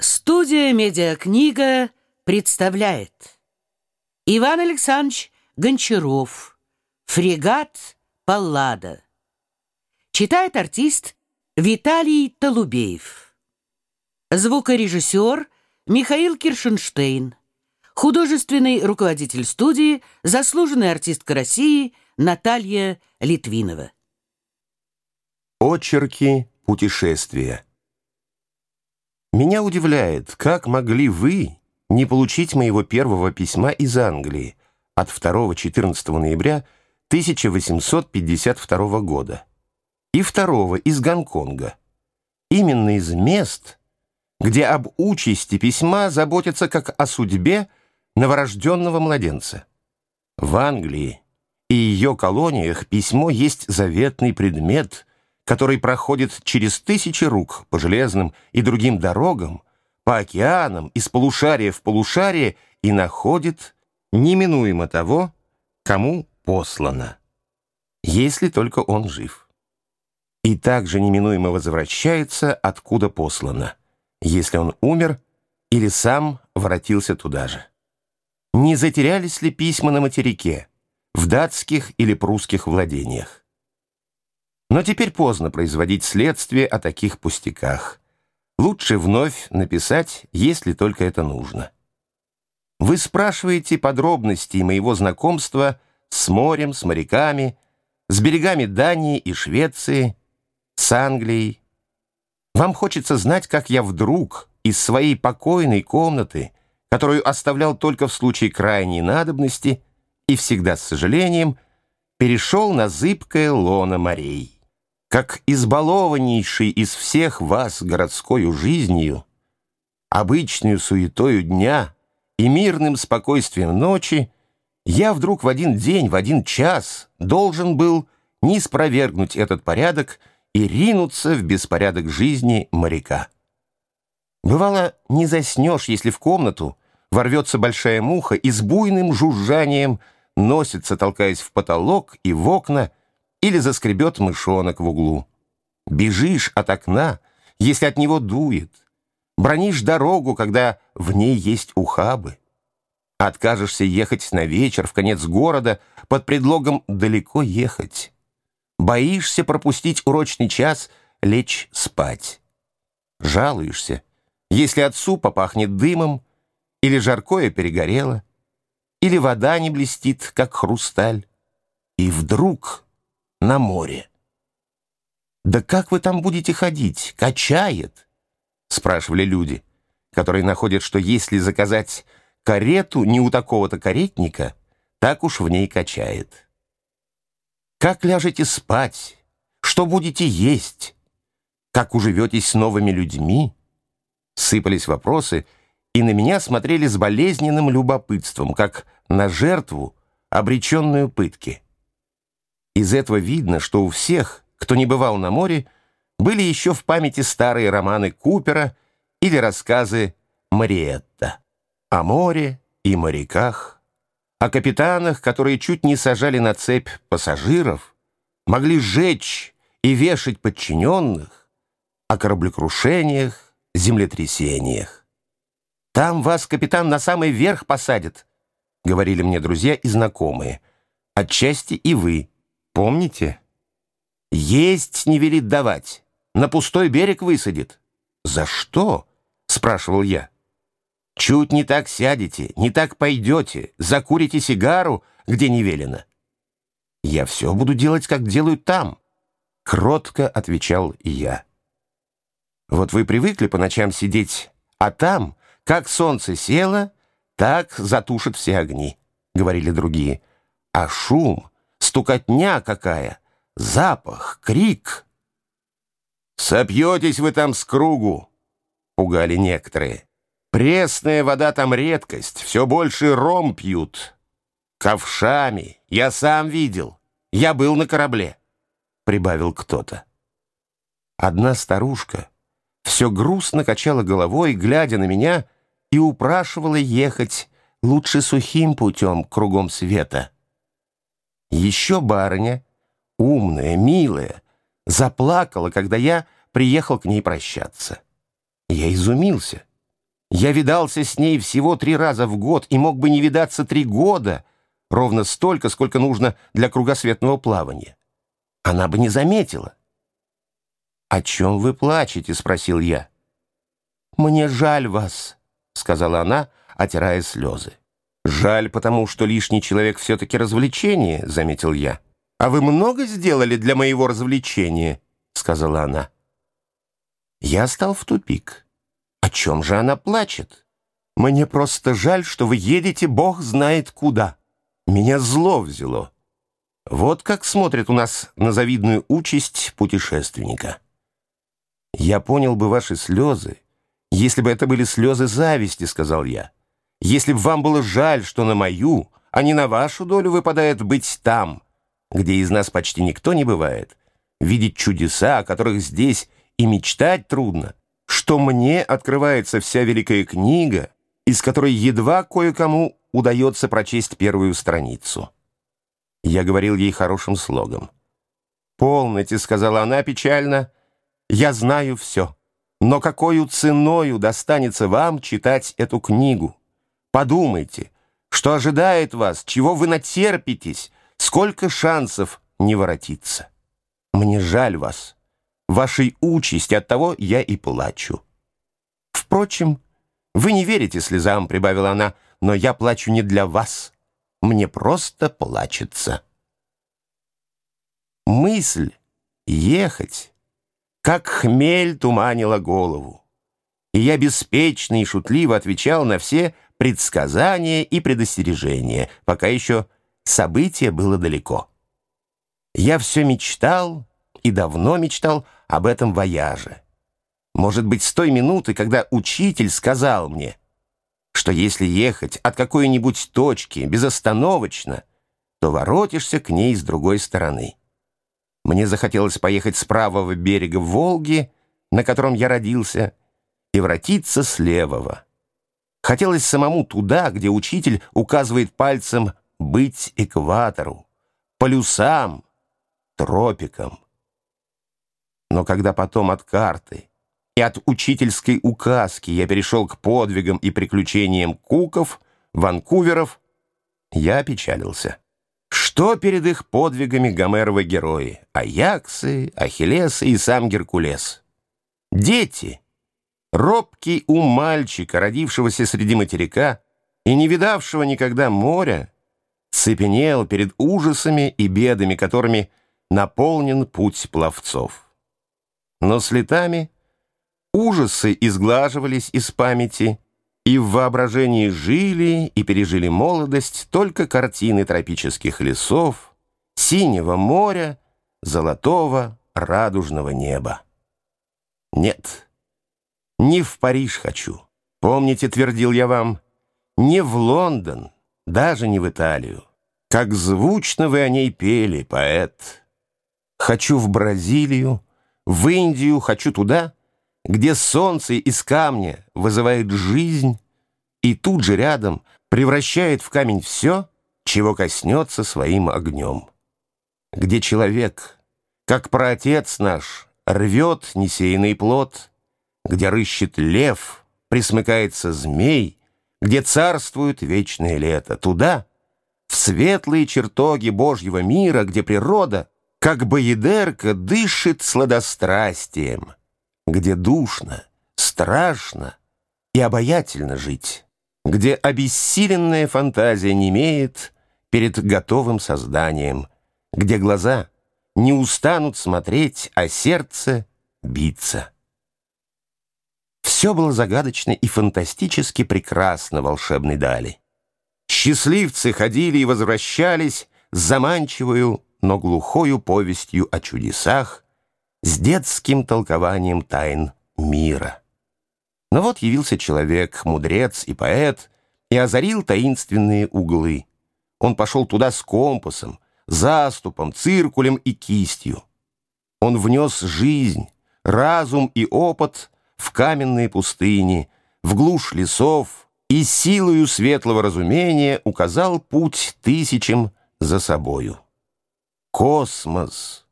Студия «Медиакнига» представляет Иван Александрович Гончаров «Фрегат Паллада» Читает артист Виталий Толубеев. Звукорежиссер Михаил Киршенштейн. Художественный руководитель студии Заслуженная артистка России Наталья Литвинова. Очерки путешествия меня удивляет, как могли вы не получить моего первого письма из Англии от 2-14 ноября 1852 года и второго из Гонконга, именно из мест, где об участи письма заботятся как о судьбе новорожденного младенца. В Англии и ее колониях письмо есть заветный предмет – который проходит через тысячи рук по железным и другим дорогам, по океанам, из полушария в полушарие и находит неминуемо того, кому послано, если только он жив. И также неминуемо возвращается, откуда послано, если он умер или сам воротился туда же. Не затерялись ли письма на материке, в датских или прусских владениях? Но теперь поздно производить следствие о таких пустяках. Лучше вновь написать, если только это нужно. Вы спрашиваете подробностей моего знакомства с морем, с моряками, с берегами Дании и Швеции, с Англией. Вам хочется знать, как я вдруг из своей покойной комнаты, которую оставлял только в случае крайней надобности и всегда с сожалением, перешел на зыбкое лоно морей как избалованнейший из всех вас городскою жизнью, обычную суетою дня и мирным спокойствием ночи, я вдруг в один день, в один час должен был не спровергнуть этот порядок и ринуться в беспорядок жизни моряка. Бывало, не заснешь, если в комнату ворвется большая муха и с буйным жужжанием носится, толкаясь в потолок и в окна, или заскребет мышонок в углу. Бежишь от окна, если от него дует. Бронишь дорогу, когда в ней есть ухабы. Откажешься ехать на вечер в конец города под предлогом «далеко ехать». Боишься пропустить урочный час, лечь спать. Жалуешься, если от супа пахнет дымом, или жаркое перегорело, или вода не блестит, как хрусталь. И вдруг на море. «Да как вы там будете ходить? Качает!» — спрашивали люди, которые находят, что если заказать карету не у такого-то каретника, так уж в ней качает. «Как ляжете спать? Что будете есть? Как уживетесь с новыми людьми?» Сыпались вопросы, и на меня смотрели с болезненным любопытством, как на жертву, обреченную пытки. Из этого видно, что у всех, кто не бывал на море, были еще в памяти старые романы Купера или рассказы Мариетта о море и моряках, о капитанах, которые чуть не сажали на цепь пассажиров, могли сжечь и вешать подчиненных, о кораблекрушениях, землетрясениях. «Там вас, капитан, на самый верх посадят», — говорили мне друзья и знакомые. «Отчасти и вы». Помните? Есть не велит давать. На пустой берег высадит. За что? Спрашивал я. Чуть не так сядете, не так пойдете, закурите сигару, где не велено. Я все буду делать, как делают там. Кротко отвечал я. Вот вы привыкли по ночам сидеть, а там, как солнце село, так затушат все огни, говорили другие. А шум стукотня какая, запах, крик. «Сопьетесь вы там с кругу!» — пугали некоторые. «Пресная вода там редкость, все больше ром пьют. Ковшами, я сам видел, я был на корабле», — прибавил кто-то. Одна старушка все грустно качала головой, глядя на меня, и упрашивала ехать лучше сухим путем кругом света. Еще барыня, умная, милая, заплакала, когда я приехал к ней прощаться. Я изумился. Я видался с ней всего три раза в год и мог бы не видаться три года, ровно столько, сколько нужно для кругосветного плавания. Она бы не заметила. «О чем вы плачете?» — спросил я. «Мне жаль вас», — сказала она, отирая слезы. «Жаль, потому что лишний человек все-таки развлечение», — заметил я. «А вы много сделали для моего развлечения?» — сказала она. Я стал в тупик. О чем же она плачет? Мне просто жаль, что вы едете бог знает куда. Меня зло взяло. Вот как смотрят у нас на завидную участь путешественника. Я понял бы ваши слезы, если бы это были слезы зависти, сказал я. Если бы вам было жаль, что на мою, а не на вашу долю выпадает быть там, где из нас почти никто не бывает, видеть чудеса, о которых здесь и мечтать трудно, что мне открывается вся великая книга, из которой едва кое-кому удается прочесть первую страницу. Я говорил ей хорошим слогом. «Полноте», — сказала она печально, — «я знаю все. Но какою ценою достанется вам читать эту книгу? Подумайте, что ожидает вас, чего вы натерпитесь, сколько шансов не воротиться. Мне жаль вас» вашей участи, оттого я и плачу. Впрочем, вы не верите слезам, прибавила она, но я плачу не для вас. Мне просто плачется. Мысль ехать, как хмель туманила голову. И я беспечно и шутливо отвечал на все предсказания и предостережения, пока еще событие было далеко. Я все мечтал и давно мечтал об этом вояже. Может быть, с той минуты, когда учитель сказал мне, что если ехать от какой-нибудь точки безостановочно, то воротишься к ней с другой стороны. Мне захотелось поехать с правого берега Волги, на котором я родился, и воротиться с левого. Хотелось самому туда, где учитель указывает пальцем быть экватору, полюсам, тропикам. Но когда потом от карты и от учительской указки я перешел к подвигам и приключениям Куков, Ванкуверов, я опечалился. Что перед их подвигами Гомеровы герои? Аяксы, Ахиллесы и сам Геркулес. Дети. Робкий ум мальчика, родившегося среди материка и не видавшего никогда моря, цепенел перед ужасами и бедами, которыми наполнен путь пловцов. Но с летами ужасы изглаживались из памяти, и в воображении жили и пережили молодость только картины тропических лесов, синего моря, золотого радужного неба. Нет, не в Париж хочу. Помните, твердил я вам, не в Лондон, даже не в Италию. Как звучно вы о ней пели, поэт. Хочу в Бразилию, в Индию, хочу туда, где солнце из камня вызывает жизнь и тут же рядом превращает в камень все, чего коснется своим огнем. Где человек, как праотец наш, рвет несеянный плод, где рыщет лев, присмыкается змей, где царствует вечное лето, туда, в светлые чертоги Божьего мира, где природа — как боедерка дышит сладострастием, где душно, страшно и обаятельно жить, где обессиленная фантазия не имеет перед готовым созданием, где глаза не устанут смотреть, а сердце биться. Все было загадочно и фантастически прекрасно волшебной дали. Счастливцы ходили и возвращались с заманчивою но глухою повестью о чудесах, с детским толкованием тайн мира. Но вот явился человек, мудрец и поэт, и озарил таинственные углы. Он пошел туда с компасом, заступом, циркулем и кистью. Он внес жизнь, разум и опыт в каменные пустыни, в глушь лесов и силою светлого разумения указал путь тысячам за собою. Космос.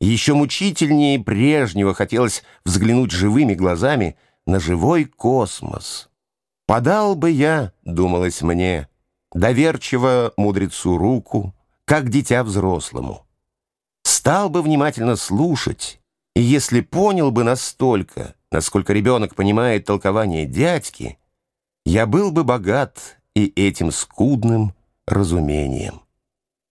Еще мучительнее прежнего хотелось взглянуть живыми глазами на живой космос. Подал бы я, думалось мне, доверчиво мудрецу руку, как дитя взрослому. Стал бы внимательно слушать, и если понял бы настолько, насколько ребенок понимает толкование дядьки, я был бы богат и этим скудным разумением.